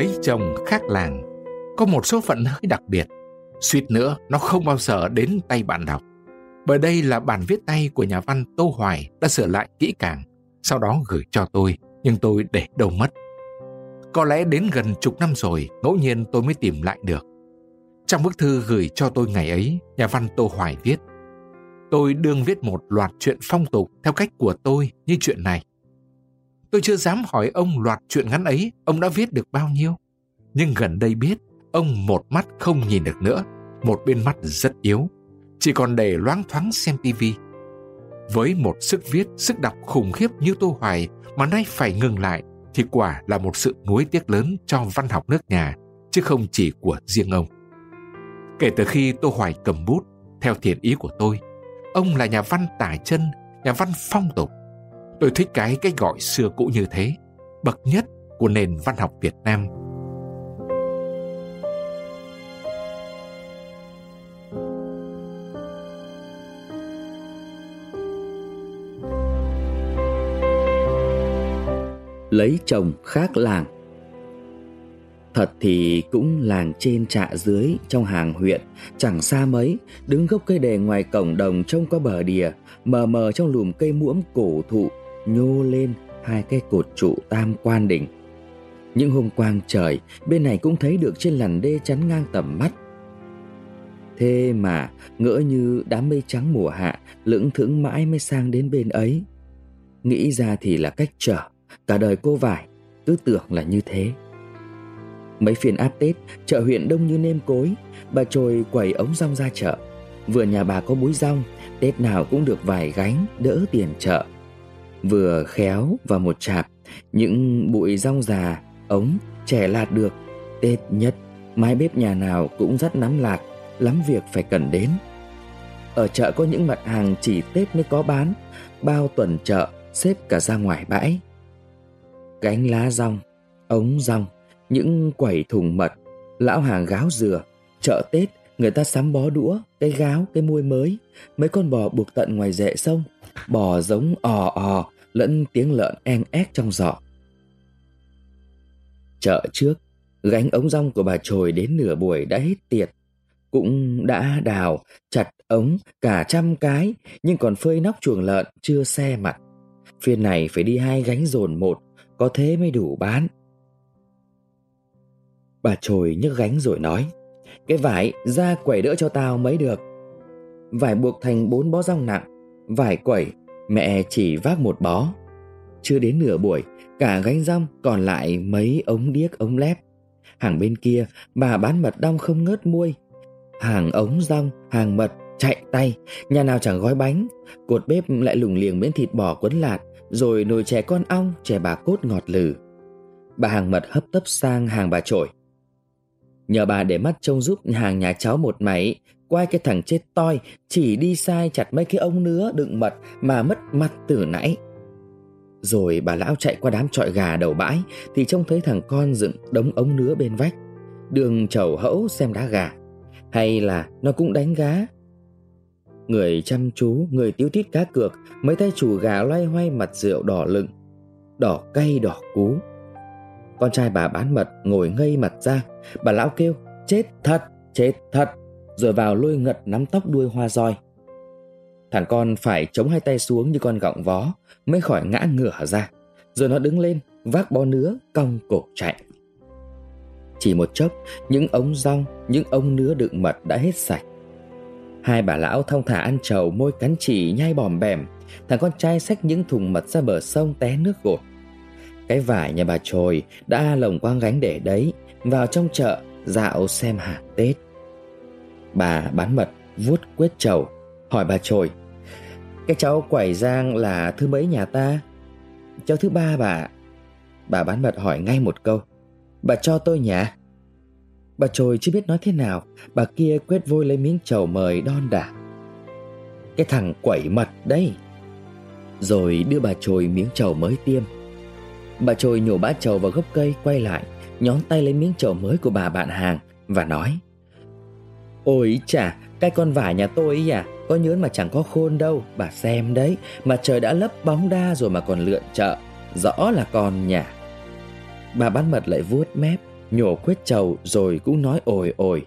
Lấy chồng khác làng, Có một số phận hơi đặc biệt. Suýt nữa, nó không bao giờ đến tay bạn đọc. Bởi đây là bản viết tay của nhà văn Tô Hoài Đã sửa lại kỹ càng, Sau đó gửi cho tôi, Nhưng tôi để đâu mất. Có lẽ đến gần chục năm rồi, Ngẫu nhiên tôi mới tìm lại được. Trong bức thư gửi cho tôi ngày ấy, Nhà văn Tô Hoài viết, Tôi đương viết một loạt chuyện phong tục Theo cách của tôi như chuyện này. Tôi chưa dám hỏi ông loạt chuyện ngắn ấy ông đã viết được bao nhiêu. Nhưng gần đây biết ông một mắt không nhìn được nữa, một bên mắt rất yếu, chỉ còn để loáng thoáng xem tivi. Với một sức viết, sức đọc khủng khiếp như Tô Hoài mà nay phải ngừng lại thì quả là một sự nuối tiếc lớn cho văn học nước nhà, chứ không chỉ của riêng ông. Kể từ khi Tô Hoài cầm bút, theo thiện ý của tôi, ông là nhà văn tả chân, nhà văn phong tục, Tôi thích cái cái gọi xưa cũ như thế, bậc nhất của nền văn học Việt Nam. Lấy chồng khác làng Thật thì cũng làng trên trạ dưới trong hàng huyện, chẳng xa mấy, đứng gốc cây đề ngoài cổng đồng trông qua bờ đìa, mờ mờ trong lùm cây muỗng cổ thụ nhô lên hai cái cột trụ tam quan đỉnh. Những hôm quang trời, bên này cũng thấy được trên làn đê chắn ngang tầm mắt. Thế mà ngỡ như đám mây trắng mùa hạ lững thững mãi mới sang đến bên ấy. Nghĩ ra thì là cách trở, cả đời cô vải, cứ tưởng là như thế. Mấy phiên áp Tết, chợ huyện đông như nêm cối, bà trồi quẩy ống rong ra chợ. Vừa nhà bà có búi rong, Tết nào cũng được vài gánh, đỡ tiền chợ vừa khéo và một chạp, những bụi rong già, ống trẻ lạt được, tết nhất. Mái bếp nhà nào cũng rất nắm lạt lắm việc phải cần đến. Ở chợ có những mặt hàng chỉ tết mới có bán, bao tuần chợ, xếp cả ra ngoài bãi. Gánh lá rong, ống rong, những quẩy thùng mật, lão hàng gáo dừa. Chợ tết, người ta sắm bó đũa, cái gáo, cái muôi mới, mấy con bò buộc tận ngoài rễ sông bò giống ò ò lẫn tiếng lợn en ép trong giỏ. Chợ trước, gánh ống rong của bà trồi đến nửa buổi đã hết tiệt. Cũng đã đào, chặt ống cả trăm cái, nhưng còn phơi nóc chuồng lợn chưa xe mặt. Phiên này phải đi hai gánh dồn một, có thế mới đủ bán. Bà trồi nhấc gánh rồi nói, cái vải ra quẩy đỡ cho tao mấy được. Vải buộc thành bốn bó rong nặng, vải quẩy Mẹ chỉ vác một bó. Chưa đến nửa buổi Cả gánh rong còn lại mấy ống điếc ống lép. Hàng bên kia bà bán mật đong không ngớt muôi. Hàng ống rong, hàng mật chạy tay Nhà nào chẳng gói bánh. Cột bếp lại lủng liềng miếng thịt bò quấn lạt Rồi nồi chè con ong, chè bà cốt ngọt lừ. Bà hàng mật hấp tấp sang hàng bà trội. Nhờ bà để mắt trông giúp hàng nhà cháu một mảy Quay cái thằng chết toi Chỉ đi sai chặt mấy cái ống nứa đựng mật Mà mất mặt từ nãy. Rồi bà lão chạy qua đám trọi gà đầu bãi Thì trông thấy thằng con dựng đống ống nứa bên vách. Đường chầu hẫu xem đá gà Hay là nó cũng đánh gá. Người chăm chú, người tiêu tít cá cược Mấy tay chủ gà loay hoay mặt rượu đỏ lựng Đỏ cay đỏ cú. Con trai bà bán mật ngồi ngây mặt ra Bà lão kêu Chết thật, chết thật rồi vào lôi ngật nắm tóc đuôi hoa roi. Thằng con phải chống hai tay xuống như con gọng vó mới khỏi ngã ngửa ra. Rồi nó đứng lên, vác bó nứa, cong cổ chạy. Chỉ một chốc, những ống rong, những ống nứa đựng mật đã hết sạch. Hai bà lão thông thả ăn trầu môi cắn chỉ nhai bòm bèm. Thằng con trai xách những thùng mật ra bờ sông té nước gột. Cái vải nhà bà trồi đã lồng quang gánh để đấy, vào trong chợ dạo xem hàng Tết. Bà bán mật, vuốt quét trầu, Hỏi bà trồi Cái cháu quẩy giang là thứ mấy nhà ta? Cháu thứ ba bà. Bà bán mật hỏi ngay một câu, Bà cho tôi nhà? Bà trồi chưa biết nói thế nào, Bà kia quét vôi lấy miếng trầu mời đon đả. Cái thằng quẩy mật đấy. Rồi đưa bà trồi miếng trầu mới tiêm. Bà trồi nhổ bát trầu vào gốc cây, quay lại, Nhón tay lấy miếng trầu mới của bà bạn hàng Và nói Ôi chà, cái con vải nhà tôi ấy à, có nhớn mà chẳng có khôn đâu, bà xem đấy, mà trời đã lấp bóng đa rồi mà còn lượn chợ, rõ là con nhà. Bà bán mật lại vuốt mép, nhổ quét trầu rồi cũng nói ồi ồi.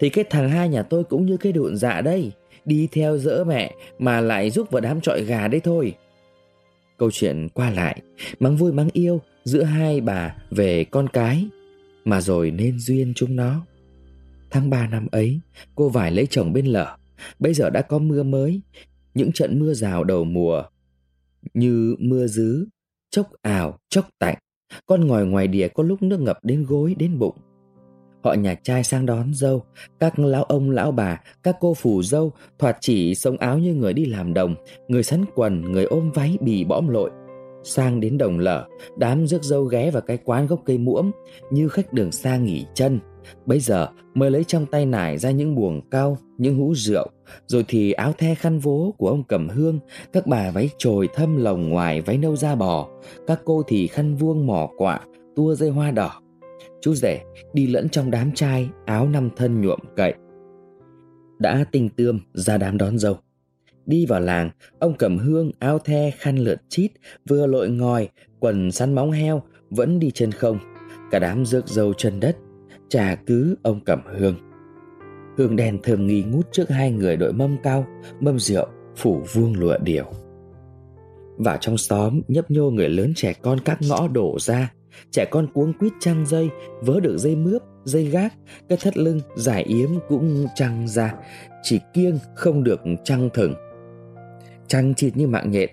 Thì cái thằng hai nhà tôi cũng như cái đụn dạ đây, đi theo dỡ mẹ mà lại giúp vào đám trọi gà đấy thôi. Câu chuyện qua lại, mắng vui mắng yêu giữa hai bà về con cái, mà rồi nên duyên chúng nó. Tháng 3 năm ấy, cô vải lấy chồng bên lở, bây giờ đã có mưa mới, những trận mưa rào đầu mùa như mưa dứ, chốc ảo, chốc tạnh. Con ngồi ngoài đìa có lúc nước ngập đến gối, đến bụng. Họ nhà trai sang đón dâu, các lão ông lão bà, các cô phù dâu thoạt chỉ sống áo như người đi làm đồng, người sắn quần, người ôm váy bì bõm lội. Sang đến đồng lở, đám rước dâu ghé vào cái quán gốc cây muỗm như khách đường xa nghỉ chân. Bây giờ mới lấy trong tay nải ra những buồng cao, những hũ rượu, rồi thì áo the khăn vố của ông cầm hương, các bà váy trồi thâm lồng ngoài váy nâu da bò, các cô thì khăn vuông mỏ quạ, tua dây hoa đỏ. Chú rể đi lẫn trong đám trai, áo năm thân nhuộm cậy. Đã tinh tươm ra đám đón dâu. Đi vào làng, ông cầm hương, áo the, khăn lượt chít, vừa lội ngòi, quần săn móng heo, vẫn đi chân không. Cả đám rước dâu chân đất, trà cứ ông cầm hương. Hương đèn thơm nghi ngút trước hai người đội mâm cao, mâm rượu, phủ vuông lụa điều. Vào trong xóm, nhấp nhô người lớn trẻ con các ngõ đổ ra, trẻ con cuống quýt trăng dây, vớ được dây mướp, dây gác, cái thắt lưng giải yếm cũng trăng ra, chỉ kiêng không được trăng thừng. Trăng chịt như mạng nhện,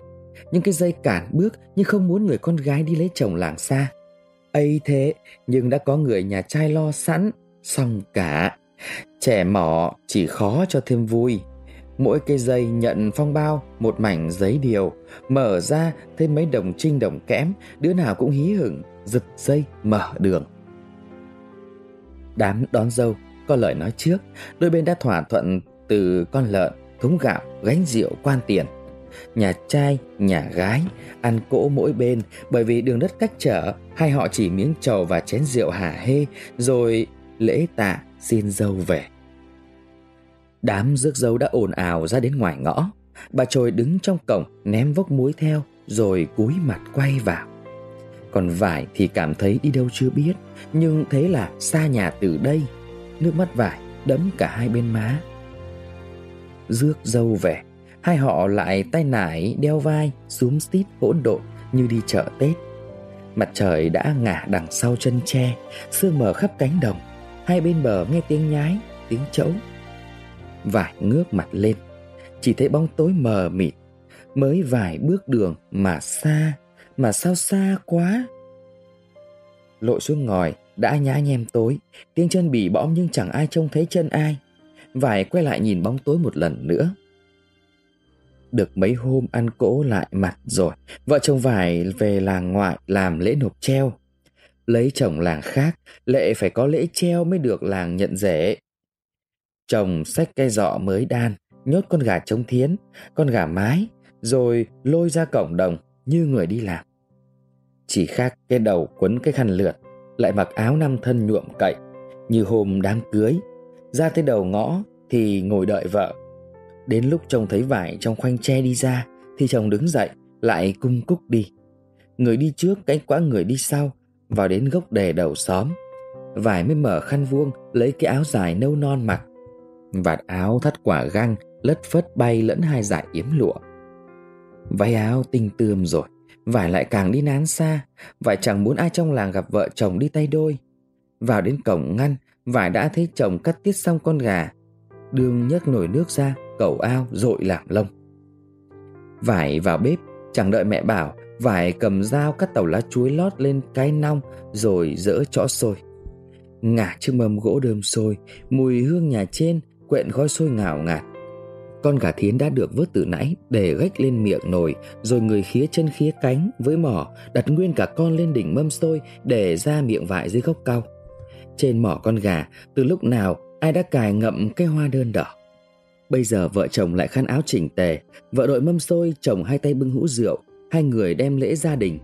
những cái dây cản bước nhưng không muốn người con gái đi lấy chồng làng xa. Ấy thế nhưng đã có người nhà trai lo sẵn xong cả. Trẻ mỏ chỉ khó cho thêm vui. Mỗi cây dây nhận phong bao một mảnh giấy điều. Mở ra thêm mấy đồng trinh đồng kẽm đứa nào cũng hí hửng giật dây mở đường. Đám đón dâu có lời nói trước. Đôi bên đã thỏa thuận từ con lợn thúng gạo gánh rượu quan tiền nhà trai, nhà gái, ăn cỗ mỗi bên bởi vì đường đất cách trở, hai họ chỉ miếng trầu và chén rượu hả hê rồi lễ tạ xin dâu về. Đám rước dâu đã ồn ào ra đến ngoài ngõ, bà trồi đứng trong cổng ném vốc muối theo rồi cúi mặt quay vào. Còn vải thì cảm thấy đi đâu chưa biết, nhưng thế là xa nhà từ đây, nước mắt vải đẫm cả hai bên má. Rước dâu về, Hai họ lại tay nải, đeo vai, xúm xít hỗn độn như đi chợ Tết. Mặt trời đã ngả đằng sau chân tre, Sương mờ khắp cánh đồng. Hai bên bờ nghe tiếng nhái, Tiếng chẫu Vải ngước mặt lên, Chỉ thấy bóng tối mờ mịt. Mới vài bước đường mà xa, Mà sao xa quá. Lội xuống ngòi, Đã nhá nhem tối. Tiếng chân bị bõm nhưng chẳng ai trông thấy chân ai. Vải quay lại nhìn bóng tối một lần nữa được mấy hôm ăn cỗ lại mặt rồi. Vợ chồng vải về làng ngoại làm lễ nộp treo. Lấy chồng làng khác, Lệ phải có lễ treo mới được làng nhận rể. Chồng xách cây dọ mới đan, Nhốt con gà trống thiến, Con gà mái, Rồi lôi ra cổng đồng Như người đi làm. Chỉ khác cái đầu quấn cái khăn lượt, Lại mặc áo năm thân nhuộm cậy, Như hôm đám cưới. Ra tới đầu ngõ Thì ngồi đợi vợ. Đến lúc chồng thấy vải trong khoanh tre đi ra, Thì chồng đứng dậy, Lại cung cúc đi. Người đi trước cánh quá người đi sau, Vào đến gốc đề đầu xóm. Vải mới mở khăn vuông, Lấy cái áo dài nâu non mặc. Vạt áo thắt quả găng, Lất phất bay lẫn hai dải yếm lụa. Váy áo tinh tươm rồi, Vải lại càng đi nán xa, Vải chẳng muốn ai trong làng gặp vợ chồng đi tay đôi. Vào đến cổng ngăn, Vải đã thấy chồng cắt tiết xong con gà. Đường nhấc nồi nước ra cầu ao dội làm lông. Vải vào bếp Chẳng đợi mẹ bảo, Vải cầm dao cắt tàu lá chuối lót lên cái nong Rồi dỡ chõ sôi Ngả chiếc mâm gỗ đơm sôi Mùi hương nhà trên Quện gói sôi ngào ngạt. Con gà thiến đã được vớt từ nãy, Để gách lên miệng nồi, Rồi người khía chân khía cánh với mỏ, Đặt nguyên cả con lên đỉnh mâm sôi Để ra miệng vải dưới gốc cau Trên mỏ con gà, Từ lúc nào ai đã cài ngậm cái hoa đơn đỏ? Bây giờ vợ chồng lại khăn áo chỉnh tề Vợ đội mâm xôi, chồng hai tay bưng hũ rượu Hai người đem lễ gia đình.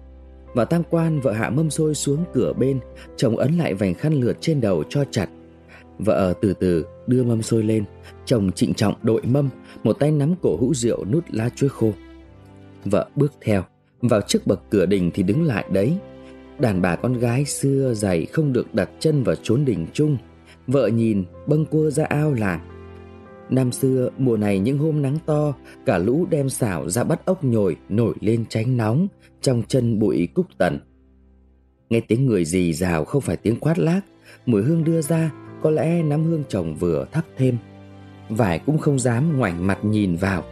Vào tam quan vợ hạ mâm xôi xuống cửa bên Chồng ấn lại vành khăn lượt trên đầu cho chặt. Vợ từ từ đưa mâm xôi lên Chồng trịnh trọng đội mâm Một tay nắm cổ hũ rượu nút lá chuối khô. Vợ bước theo Vào trước bậc cửa đình thì đứng lại đấy. Đàn bà con gái xưa dày không được đặt chân vào chốn đình chung. Vợ nhìn bâng cua ra ao làng. Năm xưa, mùa này những hôm nắng to, Cả lũ đem xảo ra bắt ốc nhồi, Nổi lên tránh nóng, Trong chân bụi cúc tần Nghe tiếng người gì rào không phải tiếng quát lác, Mùi hương đưa ra, Có lẽ nắm hương chồng vừa thắp thêm. Vải cũng không dám ngoảnh mặt nhìn vào.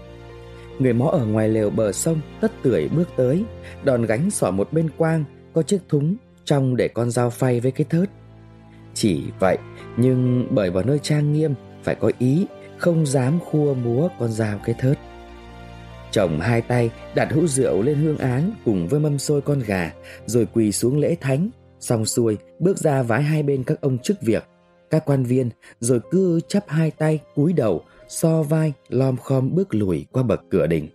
Người mó ở ngoài lều bờ sông Tất tưởi bước tới, Đòn gánh xỏ một bên quang, Có chiếc thúng trong để con dao phay với cái thớt. Chỉ vậy, Nhưng bởi vào nơi trang nghiêm, Phải có ý không dám khua múa con dao cái thớt Chồng hai tay đặt hũ rượu lên hương án cùng với mâm xôi con gà, rồi quỳ xuống lễ thánh, xong xuôi bước ra vái hai bên các ông chức việc, các quan viên, rồi cứ chắp hai tay cúi đầu, so vai, lom khom bước lùi qua bậc cửa đình.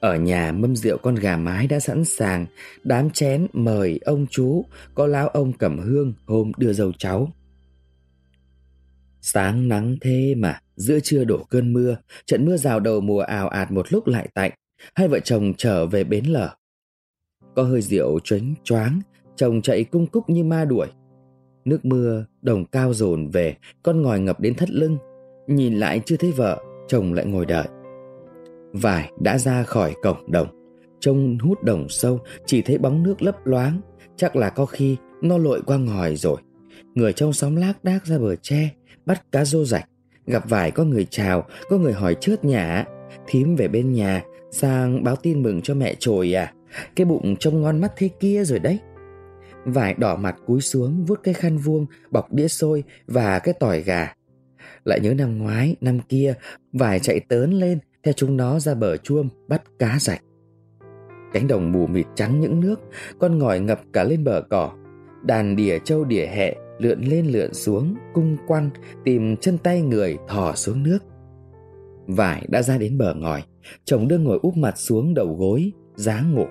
Ở nhà mâm rượu con gà mái đã sẵn sàng, đám chén mời ông chú, có lão ông cầm hương hôm đưa dâu cháu. Sáng nắng thế mà, giữa trưa đổ cơn mưa, trận mưa rào đầu mùa ào ạt một lúc lại tạnh, hai vợ chồng trở về bến lở. Có hơi rượu choáng choáng, chồng chạy cung cúc như ma đuổi. Nước mưa, đồng cao dồn về, con ngòi ngập đến thắt lưng. Nhìn lại chưa thấy vợ, chồng lại ngồi đợi. Vải đã ra khỏi cổng đồng, trông hút đồng sâu, chỉ thấy bóng nước lấp loáng, chắc là có khi nó lội qua ngòi rồi. Người trong xóm lác đác ra bờ tre, bắt cá rô rạch. Gặp vải có người chào, có người hỏi chớt nhà. Thím về bên nhà, sang báo tin mừng cho mẹ trồi à. Cái bụng trông ngon mắt thế kia rồi đấy. Vải đỏ mặt cúi xuống vuốt cái khăn vuông bọc đĩa xôi và cái tỏi gà. Lại nhớ năm ngoái, năm kia, vải chạy tớn lên theo chúng nó ra bờ chuông bắt cá rạch. Cánh đồng mù mịt trắng những nước, con ngòi ngập cả lên bờ cỏ. Đàn đỉa trâu đỉa hẹ lượn lên lượn xuống, cung quăng, tìm chân tay người thò xuống nước. Vải đã ra đến bờ ngòi, chồng đưa ngồi úp mặt xuống đầu gối, dáng ngủ.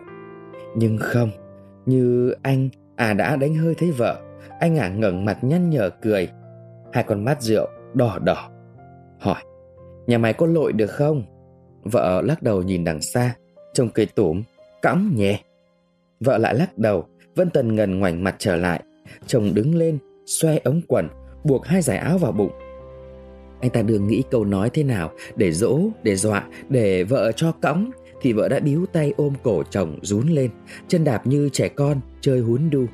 Nhưng không, như anh à đã đánh hơi thấy vợ, anh à ngẩng mặt nhăn nhở cười, hai con mắt rượu đỏ đỏ. Hỏi, nhà mày có lội được không? Vợ lắc đầu nhìn đằng xa, chồng cười tủm, cõng nhẹ. Vợ lại lắc đầu, vân tần ngần ngoảnh mặt trở lại, chồng đứng lên xoay ống quần, buộc hai giải áo vào bụng. Anh ta đường nghĩ câu nói thế nào để dỗ, để dọa, để vợ cho cõng thì vợ đã biếu tay ôm cổ chồng rún lên, chân đạp như trẻ con chơi hún đu.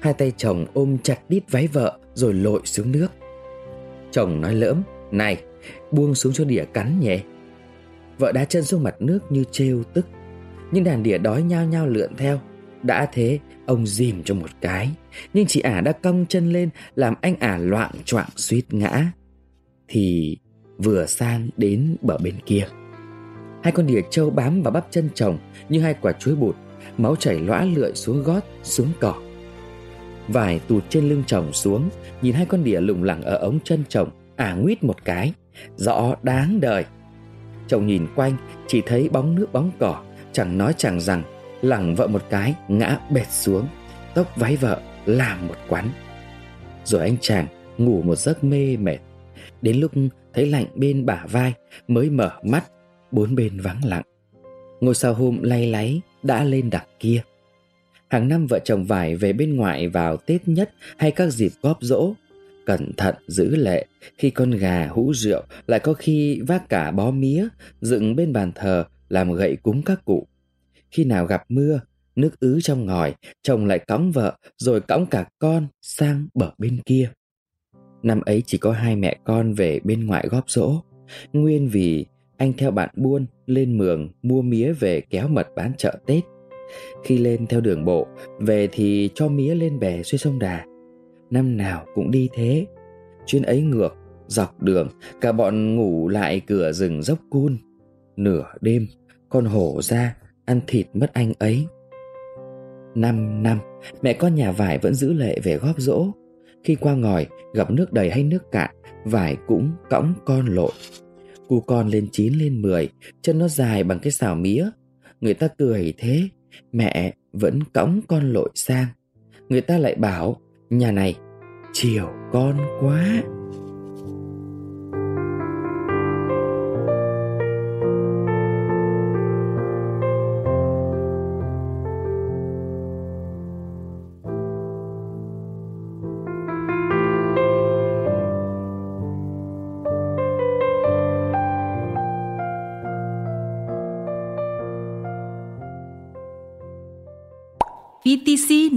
Hai tay chồng ôm chặt đít váy vợ rồi lội xuống nước. Chồng nói lỡm, này, buông xuống cho đỉa cắn nhẹ. Vợ đá chân xuống mặt nước như trêu tức. Nhưng đàn đỉa đói nhao nhao lượn theo. Đã thế, ông dìm cho một cái. Nhưng chị ả đã cong chân lên làm anh ả loạn choạng suýt ngã. Thì vừa sang đến bờ bên kia. Hai con đỉa trâu bám vào bắp chân chồng như hai quả chuối bụt máu chảy lõa lượn xuống gót xuống cỏ. Vải tụt trên lưng chồng xuống nhìn hai con đỉa lủng lẳng ở ống chân chồng ả nguyết một cái. Rõ đáng đời. Chồng nhìn quanh chỉ thấy bóng nước bóng cỏ chẳng nói chẳng rằng lẳng vợ một cái, ngã bệt xuống, tóc váy vợ làm một quán. Rồi anh chàng ngủ một giấc mê mệt. Đến lúc thấy lạnh bên bả vai, mới mở mắt, bốn bên vắng lặng. Ngôi sao hôm lay láy đã lên đằng kia. Hàng năm vợ chồng vải về bên ngoại vào tết nhất hay các dịp góp rỗ, cẩn thận giữ lệ, khi con gà hũ rượu lại có khi vác cả bó mía dựng bên bàn thờ làm gậy cúng các cụ khi nào gặp mưa nước ứ trong ngòi, chồng lại cõng vợ, rồi cõng cả con sang bờ bên kia. Năm ấy chỉ có hai mẹ con về bên ngoại góp rỗ, nguyên vì anh theo bạn buôn lên mường mua mía về kéo mật bán chợ Tết. Khi lên theo đường bộ, về thì cho mía lên bè xuôi sông Đà. Năm nào cũng đi thế. Chuyến ấy ngược, dọc đường, cả bọn ngủ lại cửa rừng dốc cun. Nửa đêm, con hổ ra ăn thịt mất anh ấy. năm năm, mẹ con nhà vải vẫn giữ lệ về góp rỗ. Khi qua ngòi, gặp nước đầy hay nước cạn, vải cũng cõng con lội. Cu con lên 9 lên 10, chân nó dài bằng cái xào mía. Người ta cười thế, mẹ vẫn cõng con lội sang. Người ta lại bảo, nhà này chiều con quá.